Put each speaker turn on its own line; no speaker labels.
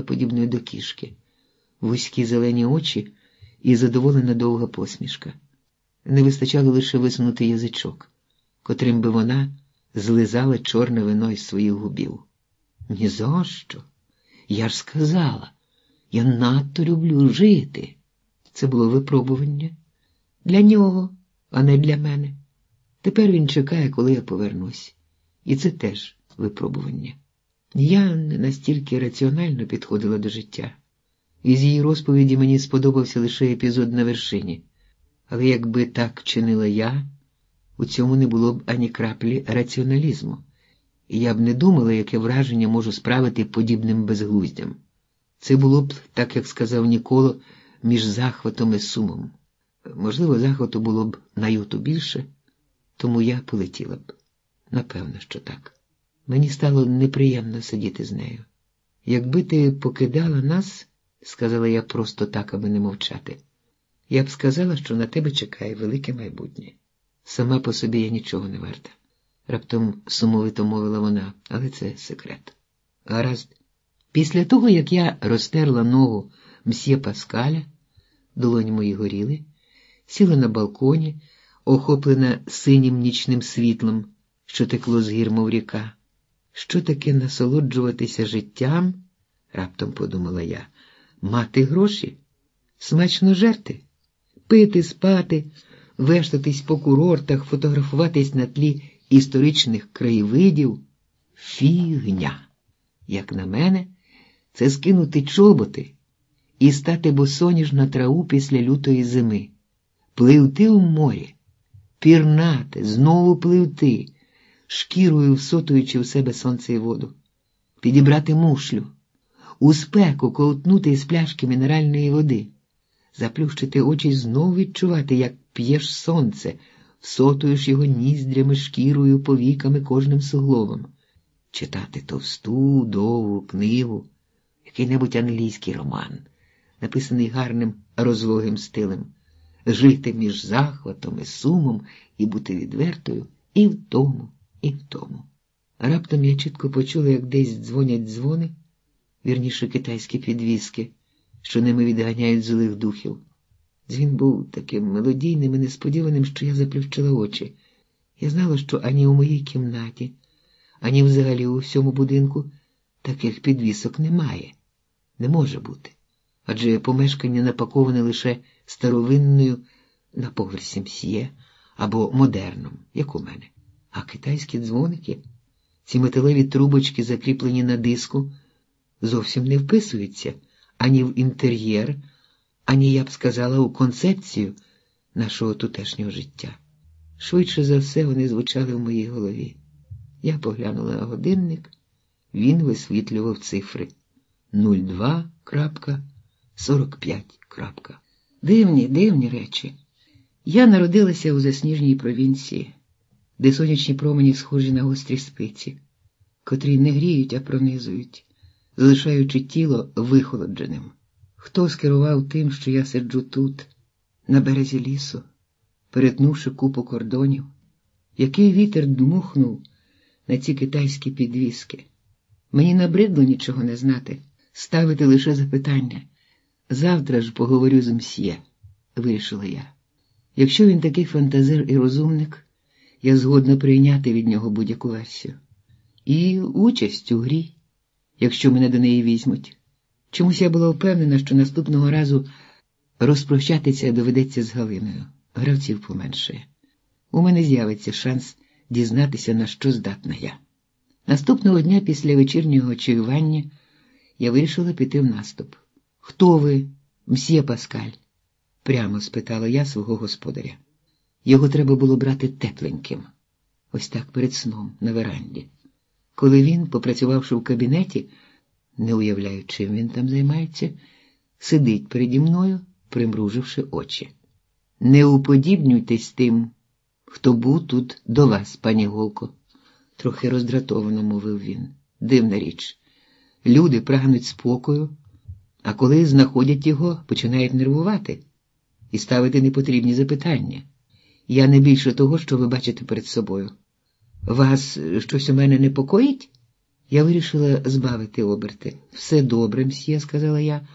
подібною до кішки, вузькі зелені очі і задоволена довга посмішка. Не вистачало лише висунути язичок, котрим би вона злизала чорне вино із своїх губів. Ні за що. Я ж сказала, я надто люблю жити. Це було випробування для нього, а не для мене. Тепер він чекає, коли я повернусь. І це теж випробування. Я не настільки раціонально підходила до життя. Із її розповіді мені сподобався лише епізод на вершині, але якби так чинила я, у цьому не було б ані краплі раціоналізму, і я б не думала, яке враження можу справити подібним безглуздям. Це було б, так як сказав Ніколо, між захватом і сумом. Можливо, захвату було б на юту більше, тому я полетіла б. Напевно, що так. Мені стало неприємно сидіти з нею. Якби ти покидала нас, сказала я просто так, аби не мовчати, я б сказала, що на тебе чекає велике майбутнє. Сама по собі я нічого не варта. Раптом сумовито мовила вона, але це секрет. Гаразд. Після того, як я розтерла ногу мсьє Паскаля, долоні мої горіли, сіла на балконі, охоплена синім нічним світлом, що текло з гір, мов ріка. Що таке насолоджуватися життям? раптом подумала я, мати гроші, смачно жерти, пити, спати, вештатись по курортах, фотографуватись на тлі історичних краєвидів. Фігня. Як на мене, це скинути чоботи і стати босоніж на траву після лютої зими, пливти у морі, пірнати, знову пливти шкірою всотуючи в себе сонце і воду, підібрати мушлю, у спеку ковтнути із пляшки мінеральної води, заплющити очі і знову відчувати, як п'єш сонце, всотуєш його ніздрями, шкірою, повіками, кожним суглобом, читати товсту, довгу книгу, який-небудь англійський роман, написаний гарним розлогим стилем, жити між захватом і сумом і бути відвертою і в тому і в тому. Раптом я чітко почула, як десь дзвонять дзвони, вірніше китайські підвіски, що ними відганяють злих духів. Дзвін був таким мелодійним і несподіваним, що я заплющила очі. Я знала, що ані у моїй кімнаті, ані взагалі у всьому будинку таких підвісок немає, не може бути. Адже помешкання напаковане лише старовинною на поверсі мсьє або модерном, як у мене. А китайські дзвоники, ці металеві трубочки, закріплені на диску, зовсім не вписуються ані в інтер'єр, ані, я б сказала, у концепцію нашого тутешнього життя. Швидше за все вони звучали в моїй голові. Я поглянула на годинник, він висвітлював цифри 02.45. Дивні, дивні речі. Я народилася у засніжній провінції де сонячні промені схожі на гострі спиці, котрі не гріють, а пронизують, залишаючи тіло вихолодженим. Хто скерував тим, що я сиджу тут, на березі лісу, перетнувши купу кордонів, який вітер дмухнув на ці китайські підвіски? Мені набридло нічого не знати, ставити лише запитання. Завтра ж поговорю з мсьє, вирішила я. Якщо він такий фантазер і розумник, я згодна прийняти від нього будь-яку версію. І участь у грі, якщо мене до неї візьмуть. Чомусь я була впевнена, що наступного разу розпрощатися доведеться з Галиною, гравців поменшає. У мене з'явиться шанс дізнатися, на що здатна я. Наступного дня після вечірнього чаювання я вирішила піти в наступ. Хто ви, мсьє Паскаль? прямо спитала я свого господаря. Його треба було брати тепленьким, ось так перед сном на веранді. Коли він, попрацювавши в кабінеті, не уявляю, чим він там займається, сидить переді мною, примруживши очі. Не уподібнюйтесь тим, хто був тут до вас, пані Голко, трохи роздратовано мовив він. Дивна річ. Люди прагнуть спокою, а коли знаходять його, починають нервувати і ставити непотрібні запитання. Я не більше того, що ви бачите перед собою. Вас щось у мене непокоїть? Я вирішила збавити оберти. Все добре, мсьє, сказала я.